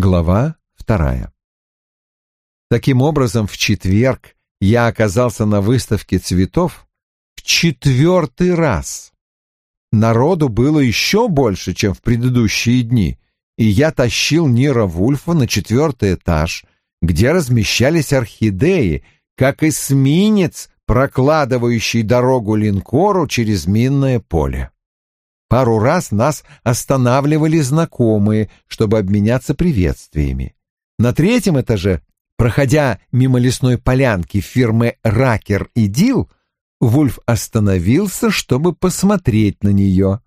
Глава вторая. Таким образом, в четверг я оказался на выставке цветов в четвертый раз. Народу было еще больше, чем в предыдущие дни, и я тащил Нира Вульфа на четвертый этаж, где размещались орхидеи, как эсминец, прокладывающий дорогу линкору через минное поле. Пару раз нас останавливали знакомые, чтобы обменяться приветствиями. На третьем этаже, проходя мимо лесной полянки фирмы «Ракер» и «Дил», Вульф остановился, чтобы посмотреть на нее.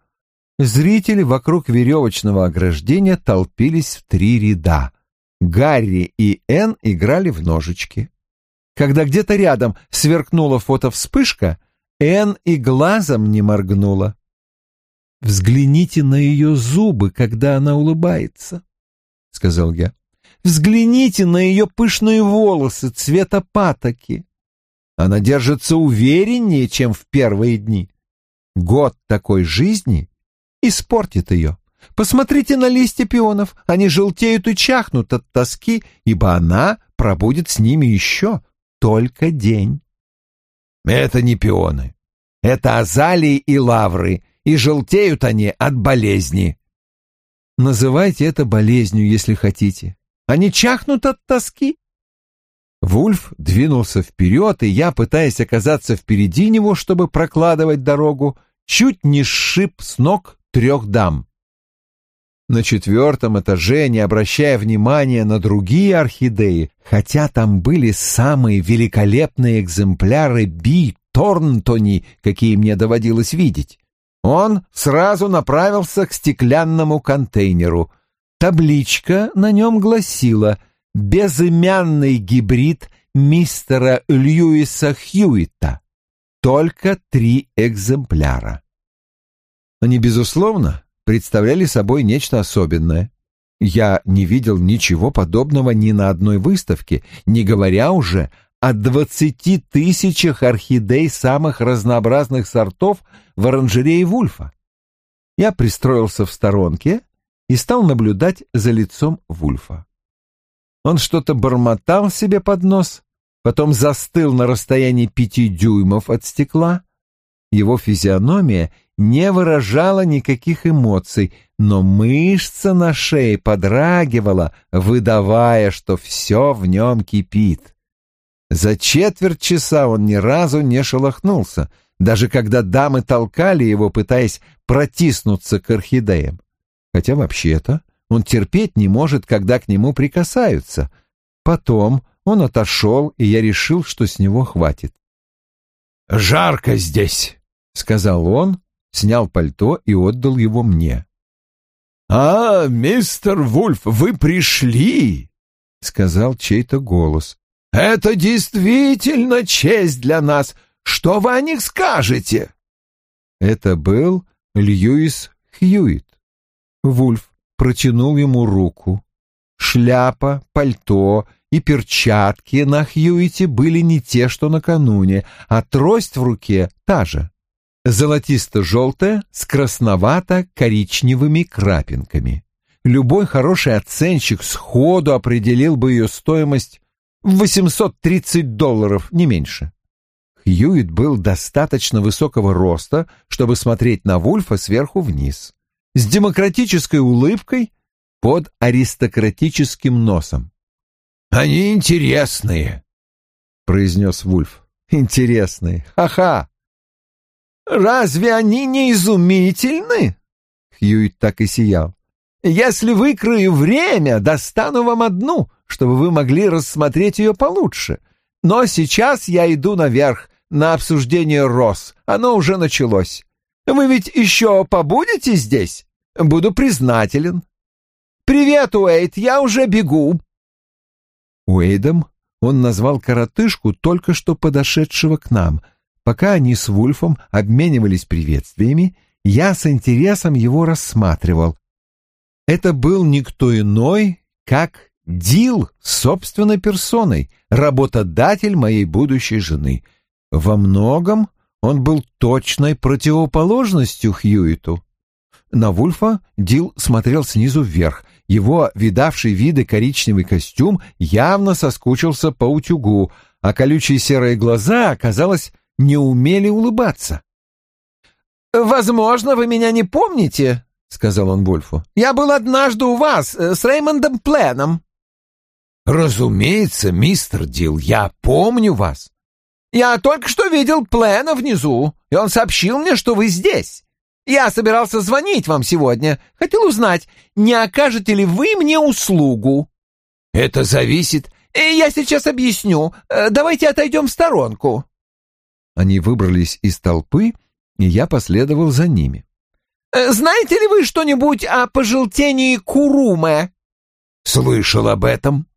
Зрители вокруг веревочного ограждения толпились в три ряда. Гарри и Энн играли в ножички. Когда где-то рядом сверкнула фотовспышка, Энн и глазом не моргнула. «Взгляните на ее зубы, когда она улыбается», — сказал я. «Взгляните на ее пышные волосы цвета патоки. Она держится увереннее, чем в первые дни. Год такой жизни испортит ее. Посмотрите на листья пионов, они желтеют и чахнут от тоски, ибо она пробудет с ними еще только день. Это не пионы, это азалии и лавры, и желтеют они от болезни. Называйте это болезнью, если хотите. Они чахнут от тоски. Вульф двинулся вперед, и я, пытаясь оказаться впереди него, чтобы прокладывать дорогу, чуть не сшиб с ног трех дам. На четвертом этаже, не обращая внимания на другие орхидеи, хотя там были самые великолепные экземпляры Би Торнтони, какие мне доводилось видеть, он сразу направился к стеклянному контейнеру. Табличка на нем гласила «Безымянный гибрид мистера Льюиса Хьюита. Только три экземпляра». Они, безусловно, представляли собой нечто особенное. Я не видел ничего подобного ни на одной выставке, не говоря уже о двадцати тысячах орхидей самых разнообразных сортов в оранжерее Вульфа. Я пристроился в сторонке и стал наблюдать за лицом Вульфа. Он что-то бормотал себе под нос, потом застыл на расстоянии пяти дюймов от стекла. Его физиономия не выражала никаких эмоций, но мышца на шее подрагивала, выдавая, что все в нем кипит. За четверть часа он ни разу не шелохнулся, даже когда дамы толкали его, пытаясь протиснуться к орхидеям. Хотя вообще-то он терпеть не может, когда к нему прикасаются. Потом он отошел, и я решил, что с него хватит. «Жарко здесь», — сказал он, снял пальто и отдал его мне. «А, мистер Вульф, вы пришли!» — сказал чей-то голос. Это действительно честь для нас. Что вы о них скажете?» Это был Льюис Хьюит. Вульф протянул ему руку. Шляпа, пальто и перчатки на Хьюите были не те, что накануне, а трость в руке та же. Золотисто-желтая с красновато-коричневыми крапинками. Любой хороший оценщик сходу определил бы ее стоимость 830 долларов, не меньше. Хьюит был достаточно высокого роста, чтобы смотреть на Вульфа сверху вниз, с демократической улыбкой под аристократическим носом. «Они интересные», — произнес Вульф. «Интересные. Ха-ха!» «Разве они не изумительны?» Хьюит так и сиял. «Если выкрою время, достану вам одну, чтобы вы могли рассмотреть ее получше. Но сейчас я иду наверх на обсуждение роз. Оно уже началось. Вы ведь еще побудете здесь? Буду признателен. Привет, Уэйд, я уже бегу. Уэйдом он назвал коротышку, только что подошедшего к нам. Пока они с Вульфом обменивались приветствиями, я с интересом его рассматривал. Это был никто иной, как Дил собственной персоной, работодатель моей будущей жены. Во многом он был точной противоположностью Хьюиту. На Вульфа Дил смотрел снизу вверх. Его видавший виды коричневый костюм явно соскучился по утюгу, а колючие серые глаза, казалось, не умели улыбаться. «Возможно, вы меня не помните», — сказал он Вульфу. «Я был однажды у вас э, с Реймондом Пленом». «Разумеется, мистер Дил, я помню вас». «Я только что видел Плена внизу, и он сообщил мне, что вы здесь. Я собирался звонить вам сегодня. Хотел узнать, не окажете ли вы мне услугу?» «Это зависит...» э, «Я сейчас объясню. Э, давайте отойдем в сторонку». Они выбрались из толпы, и я последовал за ними. «Знаете ли вы что-нибудь о пожелтении Куруме?» «Слышал об этом».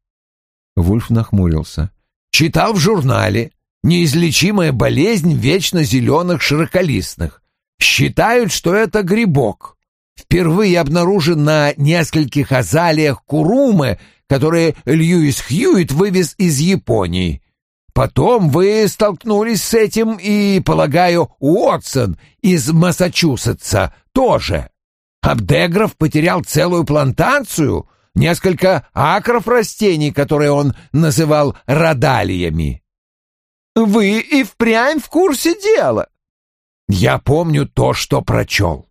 Вульф нахмурился. «Читал в журнале. Неизлечимая болезнь вечно зеленых широколистных. Считают, что это грибок. Впервые обнаружен на нескольких азалиях Курумы, которые Льюис Хьюит вывез из Японии. Потом вы столкнулись с этим и, полагаю, Уотсон из Массачусетса тоже. Абдегров потерял целую плантацию, несколько акров растений, которые он называл радалиями. «Вы и впрямь в курсе дела?» «Я помню то, что прочел».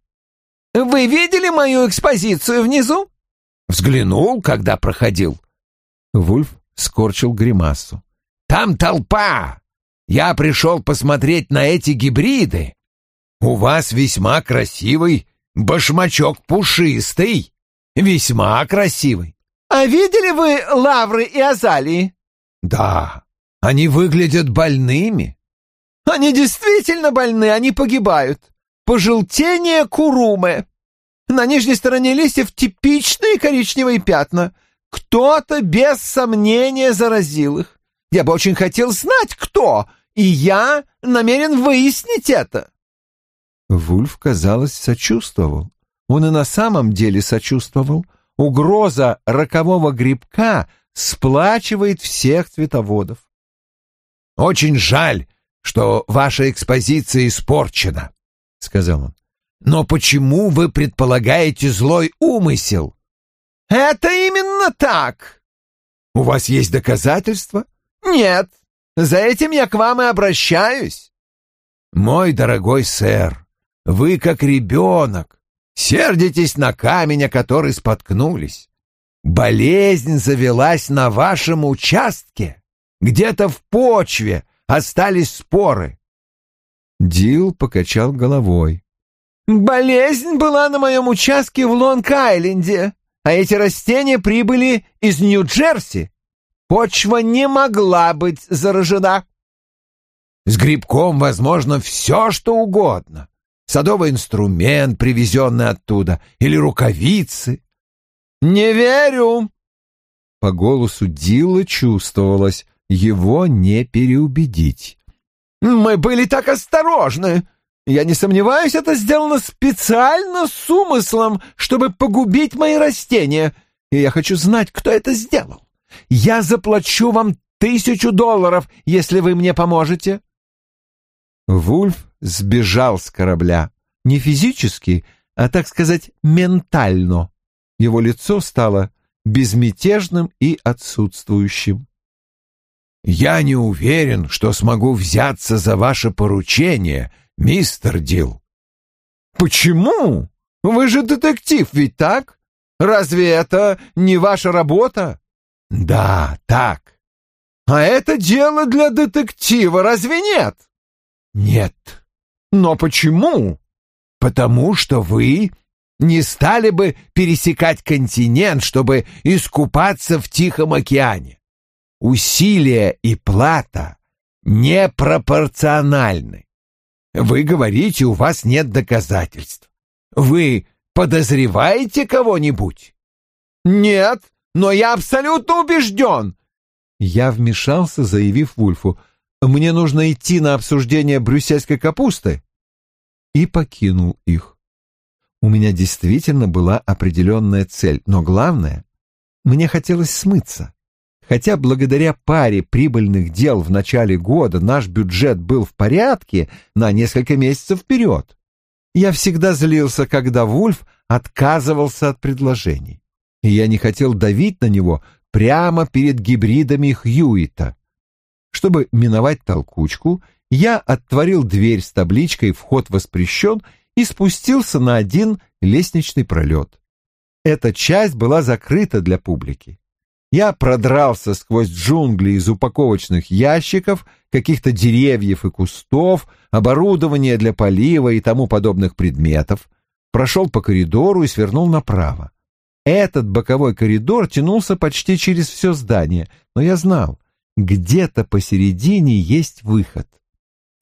«Вы видели мою экспозицию внизу?» «Взглянул, когда проходил». Вульф скорчил гримасу. Там толпа. Я пришел посмотреть на эти гибриды. У вас весьма красивый башмачок пушистый. Весьма красивый. А видели вы лавры и азалии? Да, они выглядят больными. Они действительно больны, они погибают. Пожелтение курумы. На нижней стороне листьев типичные коричневые пятна. Кто-то без сомнения заразил их. Я бы очень хотел знать, кто, и я намерен выяснить это. Вульф, казалось, сочувствовал. Он и на самом деле сочувствовал. Угроза рокового грибка сплачивает всех цветоводов. «Очень жаль, что ваша экспозиция испорчена», — сказал он. «Но почему вы предполагаете злой умысел?» «Это именно так!» «У вас есть доказательства?» «Нет, за этим я к вам и обращаюсь». «Мой дорогой сэр, вы как ребенок, сердитесь на камень, о который споткнулись. Болезнь завелась на вашем участке, где-то в почве остались споры». Дил покачал головой. «Болезнь была на моем участке в Лонг-Айленде, а эти растения прибыли из Нью-Джерси. Почва не могла быть заражена. С грибком возможно все, что угодно. Садовый инструмент, привезенный оттуда, или рукавицы. Не верю. По голосу Дилла чувствовалось, его не переубедить. Мы были так осторожны. Я не сомневаюсь, это сделано специально с умыслом, чтобы погубить мои растения. И я хочу знать, кто это сделал. Я заплачу вам тысячу долларов, если вы мне поможете». Вульф сбежал с корабля. Не физически, а, так сказать, ментально. Его лицо стало безмятежным и отсутствующим. «Я не уверен, что смогу взяться за ваше поручение, мистер Дил». «Почему? Вы же детектив, ведь так? Разве это не ваша работа?» Да, так. А это дело для детектива, разве нет? Нет. Но почему? Потому что вы не стали бы пересекать континент, чтобы искупаться в Тихом океане. Усилия и плата непропорциональны. Вы говорите, у вас нет доказательств. Вы подозреваете кого-нибудь? Нет, но я абсолютно убежден!» Я вмешался, заявив Вульфу, «Мне нужно идти на обсуждение брюссельской капусты», и покинул их. У меня действительно была определенная цель, но главное, мне хотелось смыться. Хотя благодаря паре прибыльных дел в начале года наш бюджет был в порядке на несколько месяцев вперед. Я всегда злился, когда Вульф отказывался от предложений. и я не хотел давить на него прямо перед гибридами Хьюита. Чтобы миновать толкучку, я отворил дверь с табличкой «Вход воспрещен» и спустился на один лестничный пролет. Эта часть была закрыта для публики. Я продрался сквозь джунгли из упаковочных ящиков, каких-то деревьев и кустов, оборудования для полива и тому подобных предметов, прошел по коридору и свернул направо. Этот боковой коридор тянулся почти через все здание, но я знал, где-то посередине есть выход.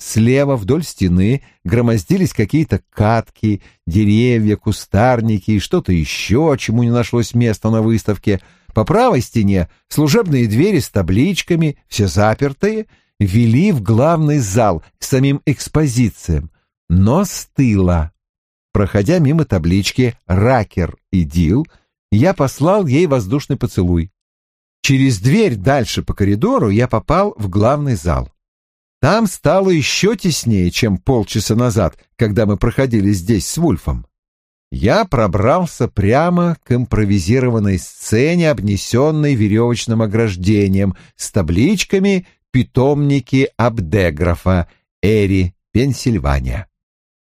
Слева вдоль стены громоздились какие-то катки, деревья, кустарники и что-то еще, чему не нашлось места на выставке. По правой стене служебные двери с табличками, все запертые, вели в главный зал к самим экспозициям, но с тыла. Проходя мимо таблички «Ракер и Дил», я послал ей воздушный поцелуй. Через дверь дальше по коридору я попал в главный зал. Там стало еще теснее, чем полчаса назад, когда мы проходили здесь с Вульфом. Я пробрался прямо к импровизированной сцене, обнесенной веревочным ограждением, с табличками «Питомники Абдеграфа, Эри, Пенсильвания».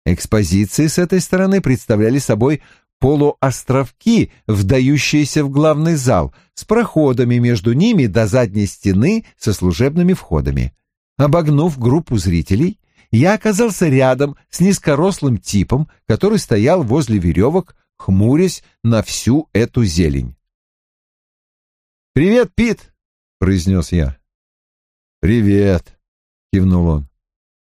Экспозиции с этой стороны представляли собой полуостровки, вдающиеся в главный зал, с проходами между ними до задней стены со служебными входами. Обогнув группу зрителей, я оказался рядом с низкорослым типом, который стоял возле веревок, хмурясь на всю эту зелень. «Привет, Пит!» — произнес я. «Привет!» — кивнул он.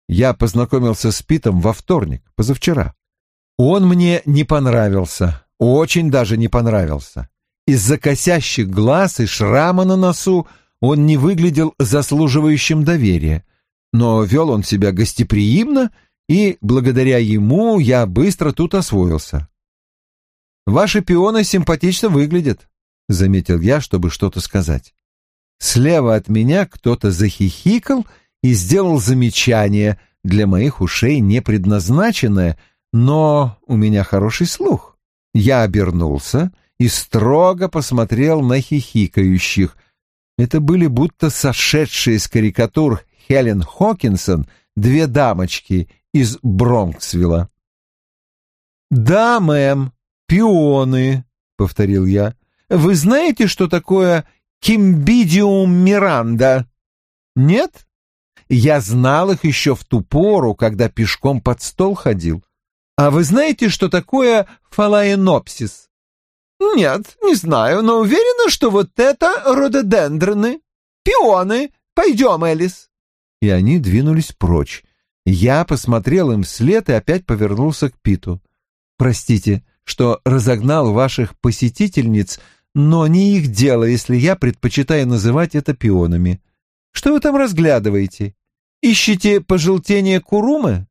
Я познакомился с Питом во вторник, позавчера. Он мне не понравился, очень даже не понравился. Из-за косящих глаз и шрама на носу он не выглядел заслуживающим доверия, но вел он себя гостеприимно, и благодаря ему я быстро тут освоился. «Ваши пионы симпатично выглядят», — заметил я, чтобы что-то сказать. Слева от меня кто-то захихикал и сделал замечание, для моих ушей не предназначенное, но у меня хороший слух. Я обернулся и строго посмотрел на хихикающих, это были будто сошедшие с карикатур Хелен Хокинсон две дамочки из Бронксвилла. «Да, мэм, пионы», — повторил я. «Вы знаете, что такое кимбидиум миранда?» «Нет? Я знал их еще в ту пору, когда пешком под стол ходил. А вы знаете, что такое фалаенопсис?» «Нет, не знаю, но уверена, что вот это рододендроны. Пионы. Пойдем, Элис». И они двинулись прочь. Я посмотрел им вслед и опять повернулся к Питу. «Простите, что разогнал ваших посетительниц, но не их дело, если я предпочитаю называть это пионами. Что вы там разглядываете? Ищете пожелтение курумы?»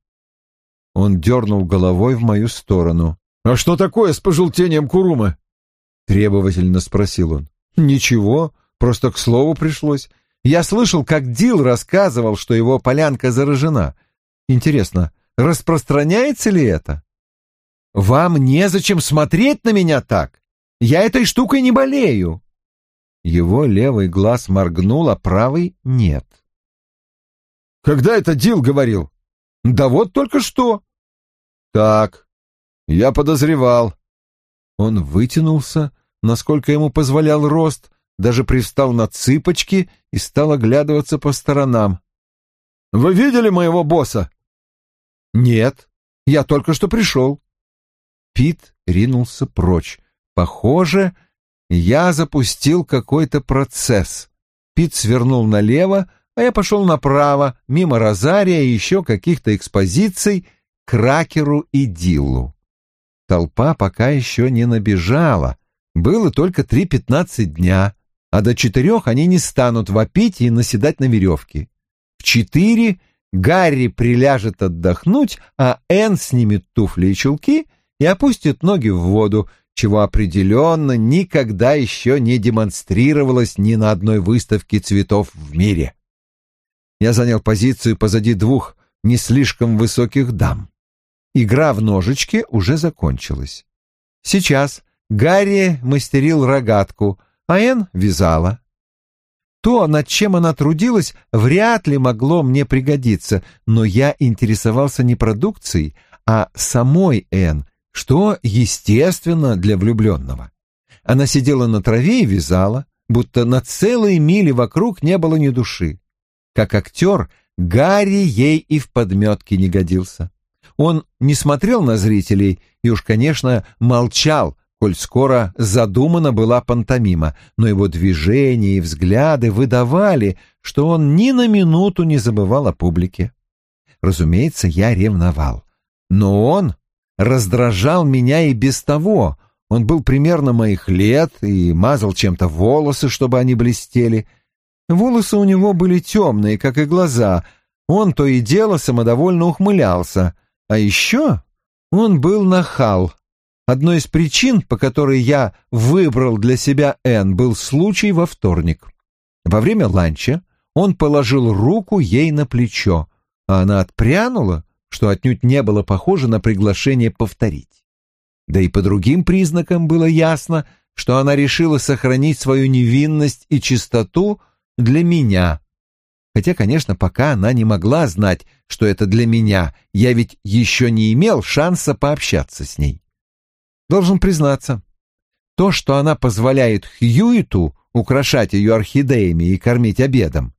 Он дернул головой в мою сторону. «А что такое с пожелтением курумы?» — требовательно спросил он. «Ничего, просто к слову пришлось. Я слышал, как Дил рассказывал, что его полянка заражена. Интересно, распространяется ли это?» «Вам незачем смотреть на меня так. Я этой штукой не болею». Его левый глаз моргнул, а правый — нет. «Когда это Дил говорил?» «Да вот только что». «Так, я подозревал. Он вытянулся, насколько ему позволял рост, даже привстал на цыпочки и стал оглядываться по сторонам. «Вы видели моего босса?» «Нет, я только что пришел». Пит ринулся прочь. «Похоже, я запустил какой-то процесс». Пит свернул налево, а я пошел направо, мимо Розария и еще каких-то экспозиций, к Ракеру и Диллу. Толпа пока еще не набежала. Было только три пятнадцать дня, а до четырех они не станут вопить и наседать на веревке. В четыре Гарри приляжет отдохнуть, а Энн снимет туфли и чулки и опустит ноги в воду, чего определенно никогда еще не демонстрировалось ни на одной выставке цветов в мире. Я занял позицию позади двух не слишком высоких дам. Игра в ножички уже закончилась. Сейчас, Гарри мастерил рогатку, а Энн вязала. То, над чем она трудилась, вряд ли могло мне пригодиться, но я интересовался не продукцией, а самой Энн, что естественно для влюбленного. Она сидела на траве и вязала, будто на целые мили вокруг не было ни души. Как актер, Гарри ей и в подметке не годился. Он не смотрел на зрителей и уж, конечно, молчал, коль скоро задумана была пантомима, но его движения и взгляды выдавали, что он ни на минуту не забывал о публике. Разумеется, я ревновал. Но он раздражал меня и без того. Он был примерно моих лет и мазал чем-то волосы, чтобы они блестели. Волосы у него были темные, как и глаза. Он то и дело самодовольно ухмылялся. А еще он был нахал. Одной из причин, по которой я выбрал для себя Энн, был случай во вторник. Во время ланча он положил руку ей на плечо, а она отпрянула, что отнюдь не было похоже на приглашение повторить. Да и по другим признакам было ясно, что она решила сохранить свою невинность и чистоту для меня. Хотя, конечно, пока она не могла знать, что это для меня, я ведь еще не имел шанса пообщаться с ней. Должен признаться, то, что она позволяет Хьюиту украшать ее орхидеями и кормить обедом,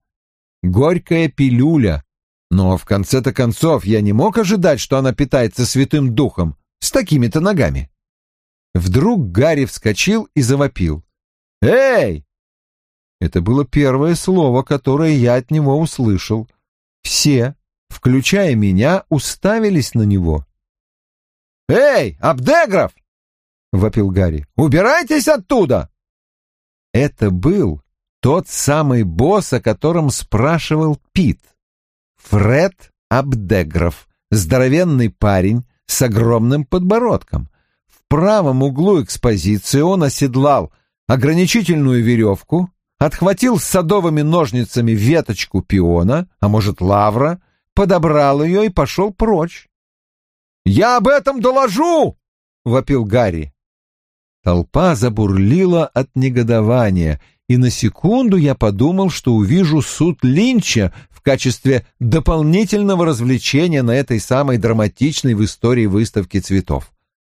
горькая пилюля, но в конце-то концов я не мог ожидать, что она питается святым духом с такими-то ногами. Вдруг Гарри вскочил и завопил. «Эй!» Это было первое слово, которое я от него услышал. Все, включая меня, уставились на него. «Эй, Абдегров!» — вопил Гарри. «Убирайтесь оттуда!» Это был тот самый босс, о котором спрашивал Пит. Фред Абдегров, здоровенный парень с огромным подбородком. В правом углу экспозиции он оседлал ограничительную веревку, отхватил с садовыми ножницами веточку пиона, а может лавра, подобрал ее и пошел прочь. «Я об этом доложу!» — вопил Гарри. Толпа забурлила от негодования, и на секунду я подумал, что увижу суд Линча в качестве дополнительного развлечения на этой самой драматичной в истории выставки цветов.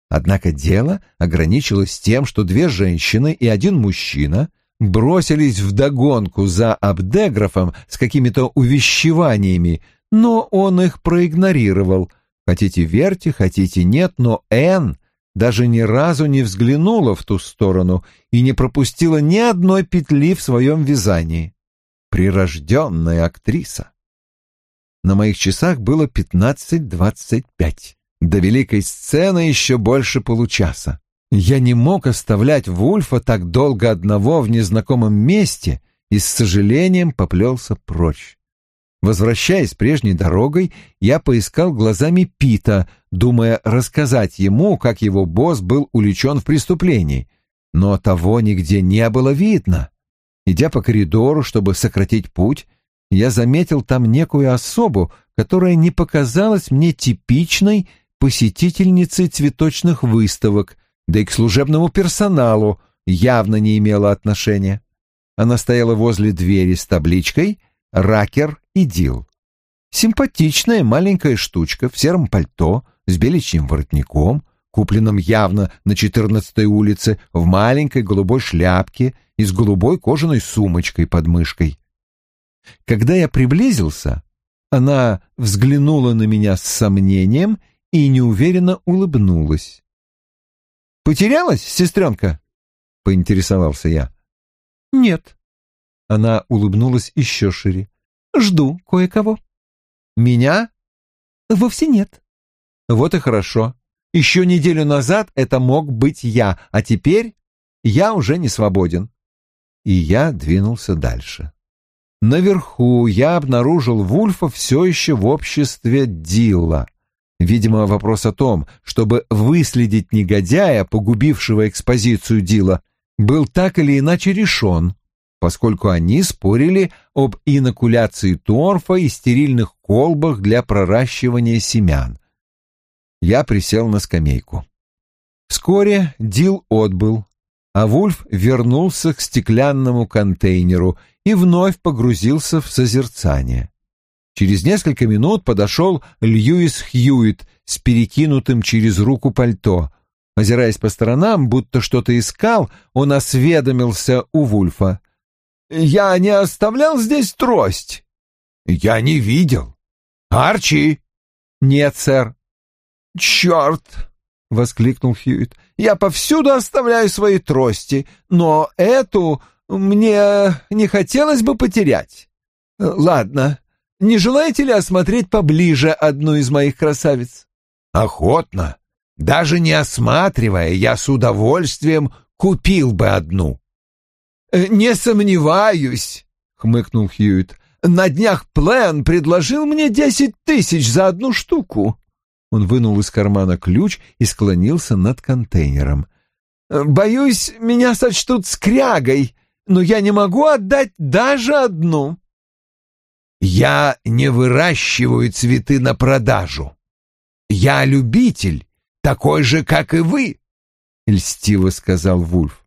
Однако дело ограничилось тем, что две женщины и один мужчина бросились вдогонку за Абдеграфом с какими-то увещеваниями, но он их проигнорировал. Хотите верьте, хотите нет, но Энн даже ни разу не взглянула в ту сторону и не пропустила ни одной петли в своем вязании. Прирожденная актриса. На моих часах было пятнадцать двадцать пять. До великой сцены еще больше получаса. Я не мог оставлять Вульфа так долго одного в незнакомом месте и с сожалением поплелся прочь. Возвращаясь прежней дорогой, я поискал глазами Пита, думая рассказать ему, как его босс был увлечен в преступлении. Но того нигде не было видно. Идя по коридору, чтобы сократить путь, я заметил там некую особу, которая не показалась мне типичной посетительницей цветочных выставок, да и к служебному персоналу явно не имела отношения. Она стояла возле двери с табличкой «Ракер идил. Симпатичная маленькая штучка в сером пальто с беличьим воротником, купленном явно на четырнадцатой улице, в маленькой голубой шляпке и с голубой кожаной сумочкой под мышкой. Когда я приблизился, она взглянула на меня с сомнением и неуверенно улыбнулась. «Потерялась, сестренка?» — поинтересовался я. «Нет». Она улыбнулась еще шире. Жду кое-кого. Меня? Вовсе нет. Вот и хорошо. Еще неделю назад это мог быть я, а теперь я уже не свободен. И я двинулся дальше. Наверху я обнаружил Вульфа все еще в обществе Дилла. Видимо, вопрос о том, чтобы выследить негодяя, погубившего экспозицию Дила, был так или иначе решен поскольку они спорили об инокуляции торфа и стерильных колбах для проращивания семян. Я присел на скамейку. Вскоре Дил отбыл, а Вульф вернулся к стеклянному контейнеру и вновь погрузился в созерцание. Через несколько минут подошел Льюис Хьюит с перекинутым через руку пальто. Озираясь по сторонам, будто что-то искал, он осведомился у Вульфа. «Я не оставлял здесь трость?» «Я не видел». «Арчи!» «Нет, сэр». «Черт!» — воскликнул Хьюит. «Я повсюду оставляю свои трости, но эту мне не хотелось бы потерять. Ладно, не желаете ли осмотреть поближе одну из моих красавиц?» «Охотно. Даже не осматривая, я с удовольствием купил бы одну». «Э, «Не сомневаюсь», — хмыкнул Хьюит. «На днях Плен предложил мне десять тысяч за одну штуку». Он вынул из кармана ключ и склонился над контейнером. «Боюсь, меня сочтут скрягой, но я не могу отдать даже одну». «Я не выращиваю цветы на продажу. Я любитель, такой же, как и вы», — льстиво сказал Вульф.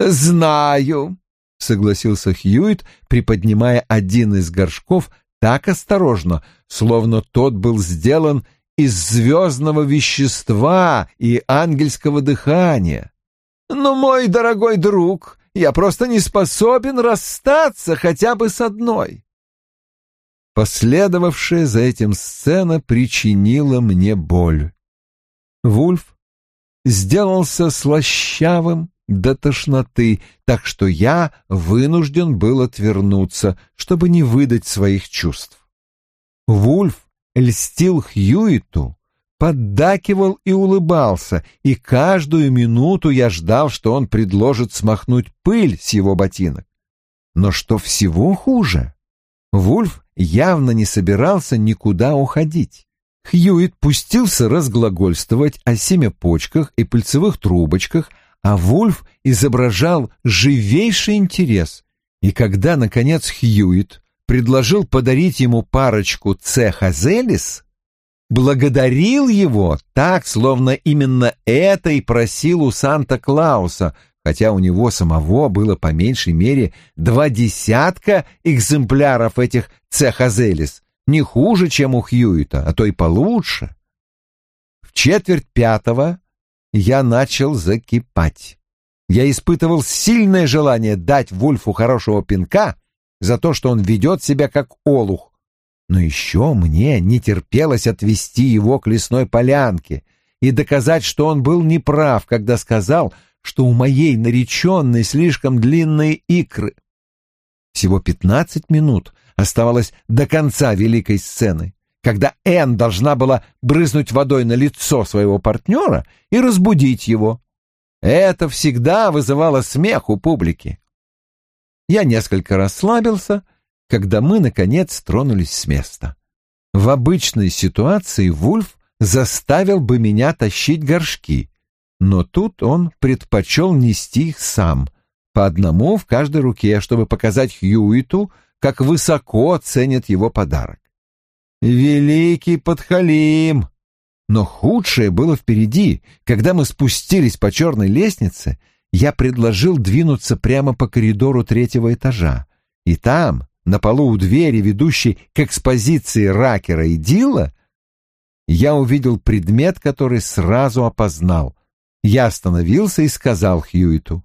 «Знаю», — согласился Хьюит, приподнимая один из горшков так осторожно, словно тот был сделан из звездного вещества и ангельского дыхания. «Но, мой дорогой друг, я просто не способен расстаться хотя бы с одной». Последовавшая за этим сцена причинила мне боль. Вульф сделался слащавым до тошноты, так что я вынужден был отвернуться, чтобы не выдать своих чувств. Вульф льстил Хьюиту, поддакивал и улыбался, и каждую минуту я ждал, что он предложит смахнуть пыль с его ботинок. Но что всего хуже, Вульф явно не собирался никуда уходить. Хьюит пустился разглагольствовать о семяпочках и пыльцевых трубочках, а Вульф изображал живейший интерес. И когда, наконец, Хьюит предложил подарить ему парочку цеха Зелис, благодарил его так, словно именно это и просил у Санта-Клауса, хотя у него самого было по меньшей мере два десятка экземпляров этих цеха Зелис, не хуже, чем у Хьюита, а то и получше. В четверть пятого я начал закипать. Я испытывал сильное желание дать Вульфу хорошего пинка — за то, что он ведет себя как олух. Но еще мне не терпелось отвести его к лесной полянке и доказать, что он был неправ, когда сказал, что у моей нареченной слишком длинные икры. Всего пятнадцать минут оставалось до конца великой сцены, когда Энн должна была брызнуть водой на лицо своего партнера и разбудить его. Это всегда вызывало смех у публики. Я несколько расслабился, когда мы, наконец, тронулись с места. В обычной ситуации Вульф заставил бы меня тащить горшки, но тут он предпочел нести их сам, по одному в каждой руке, чтобы показать Хьюиту, как высоко ценит его подарок. Великий подхалим! Но худшее было впереди, когда мы спустились по черной лестнице — я предложил двинуться прямо по коридору третьего этажа. И там, на полу у двери, ведущей к экспозиции Ракера и Дила, я увидел предмет, который сразу опознал. Я остановился и сказал Хьюиту,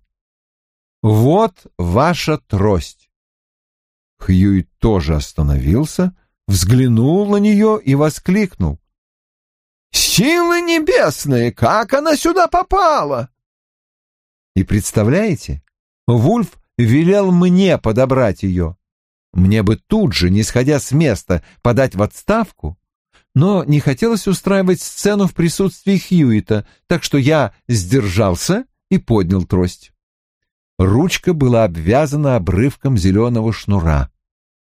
«Вот ваша трость». Хьюит тоже остановился, взглянул на нее и воскликнул. «Силы небесные! Как она сюда попала?» И представляете, Вульф велел мне подобрать ее. Мне бы тут же, не сходя с места, подать в отставку, но не хотелось устраивать сцену в присутствии Хьюита, так что я сдержался и поднял трость. Ручка была обвязана обрывком зеленого шнура.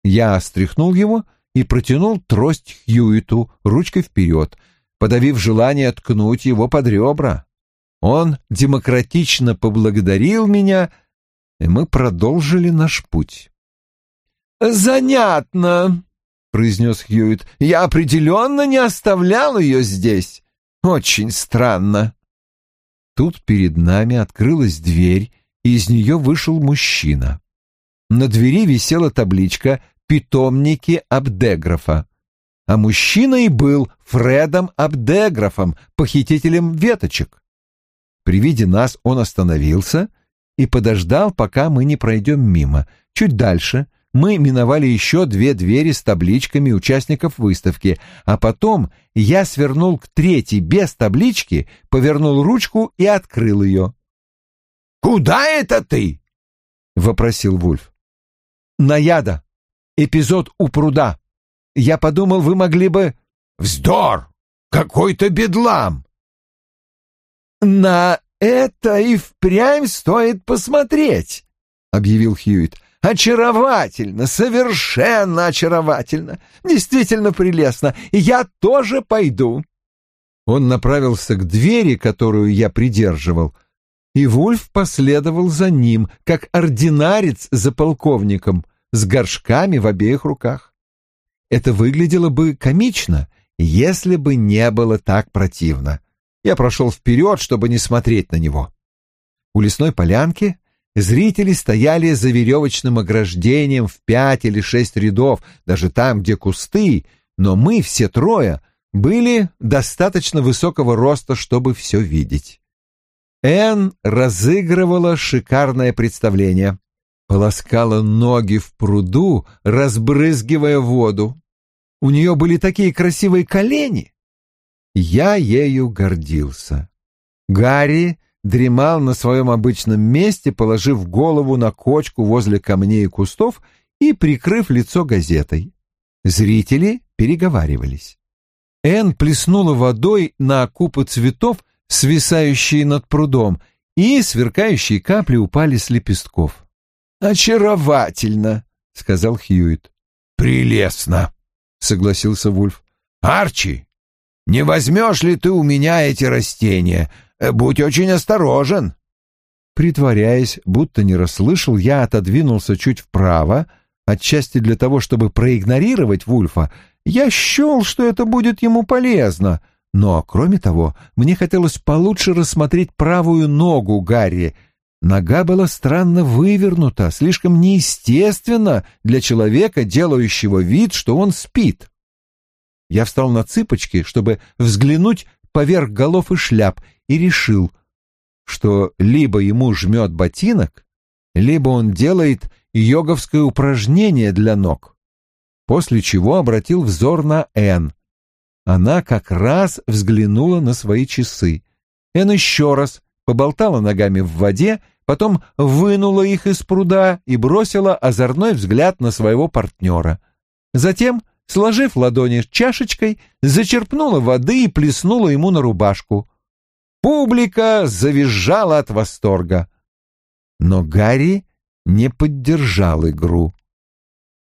Я стряхнул его и протянул трость Хьюиту ручкой вперед, подавив желание ткнуть его под ребра. Он демократично поблагодарил меня, и мы продолжили наш путь. «Занятно», — произнес Хьюит. «Я определенно не оставлял ее здесь. Очень странно». Тут перед нами открылась дверь, и из нее вышел мужчина. На двери висела табличка «Питомники Абдеграфа». А мужчина и был Фредом Абдеграфом, похитителем веточек. При виде нас он остановился и подождал, пока мы не пройдем мимо. Чуть дальше мы миновали еще две двери с табличками участников выставки, а потом я свернул к третьей без таблички, повернул ручку и открыл ее. «Куда это ты?» — вопросил Вульф. «Наяда. Эпизод у пруда. Я подумал, вы могли бы...» «Вздор! Какой-то бедлам!» «На это и впрямь стоит посмотреть», — объявил Хьюит. «Очаровательно, совершенно очаровательно, действительно прелестно, я тоже пойду». Он направился к двери, которую я придерживал, и Вульф последовал за ним, как ординарец за полковником, с горшками в обеих руках. Это выглядело бы комично, если бы не было так противно. Я прошел вперед, чтобы не смотреть на него. У лесной полянки зрители стояли за веревочным ограждением в пять или шесть рядов, даже там, где кусты, но мы все трое были достаточно высокого роста, чтобы все видеть. Энн разыгрывала шикарное представление. Полоскала ноги в пруду, разбрызгивая воду. У нее были такие красивые колени. Я ею гордился. Гарри дремал на своем обычном месте, положив голову на кочку возле камней и кустов и прикрыв лицо газетой. Зрители переговаривались. Энн плеснула водой на купы цветов, свисающие над прудом, и сверкающие капли упали с лепестков. «Очаровательно», — сказал Хьюит. «Прелестно», — согласился Вульф. «Арчи, не возьмешь ли ты у меня эти растения? Будь очень осторожен». Притворяясь, будто не расслышал, я отодвинулся чуть вправо, отчасти для того, чтобы проигнорировать Вульфа. Я счел, что это будет ему полезно, но, кроме того, мне хотелось получше рассмотреть правую ногу Гарри. Нога была странно вывернута, слишком неестественно для человека, делающего вид, что он спит. Я встал на цыпочки, чтобы взглянуть поверх голов и шляп, и решил, что либо ему жмет ботинок, либо он делает йоговское упражнение для ног. После чего обратил взор на Энн. Она как раз взглянула на свои часы. Эн еще раз поболтала ногами в воде, потом вынула их из пруда и бросила озорной взгляд на своего партнера. Затем, сложив ладони чашечкой, зачерпнула воды и плеснула ему на рубашку. Публика завизжала от восторга. Но Гарри не поддержал игру.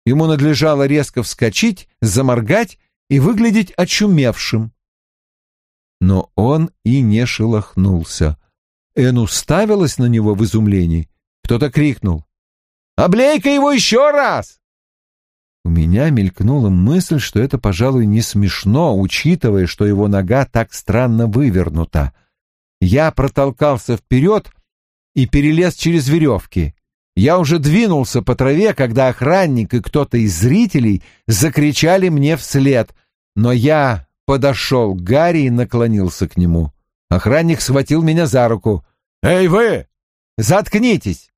Ему надлежало резко вскочить, заморгать и выглядеть очумевшим. Но он и не шелохнулся. Эн уставилась на него в изумлении. Кто-то крикнул. «Облей-ка его еще раз!» У меня мелькнула мысль, что это, пожалуй, не смешно, учитывая, что его нога так странно вывернута. Я протолкался вперед и перелез через веревки. Я уже двинулся по траве, когда охранник и кто-то из зрителей закричали мне вслед, но я подошел к Гарри и наклонился к нему. Охранник схватил меня за руку. «Эй, вы! Заткнитесь!»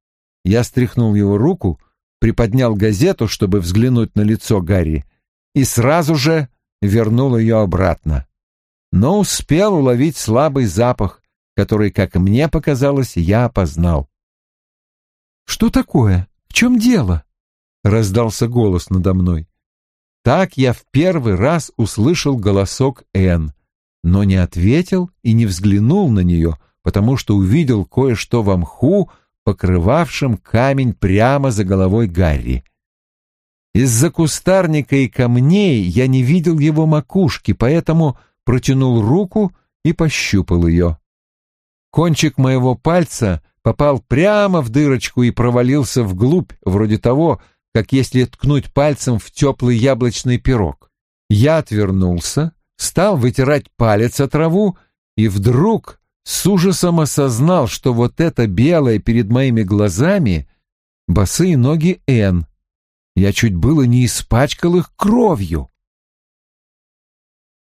Я стряхнул его руку, приподнял газету, чтобы взглянуть на лицо Гарри, и сразу же вернул ее обратно. Но успел уловить слабый запах, который, как мне показалось, я опознал. «Что такое? В чем дело?» — раздался голос надо мной. Так я в первый раз услышал голосок Н, но не ответил и не взглянул на нее, потому что увидел кое-что в мху, покрывавшем камень прямо за головой Гарри. Из-за кустарника и камней я не видел его макушки, поэтому протянул руку и пощупал ее. Кончик моего пальца попал прямо в дырочку и провалился вглубь, вроде того, как если ткнуть пальцем в теплый яблочный пирог. Я отвернулся, стал вытирать палец о траву, и вдруг с ужасом осознал, что вот это белое перед моими глазами — босые ноги Энн. Я чуть было не испачкал их кровью.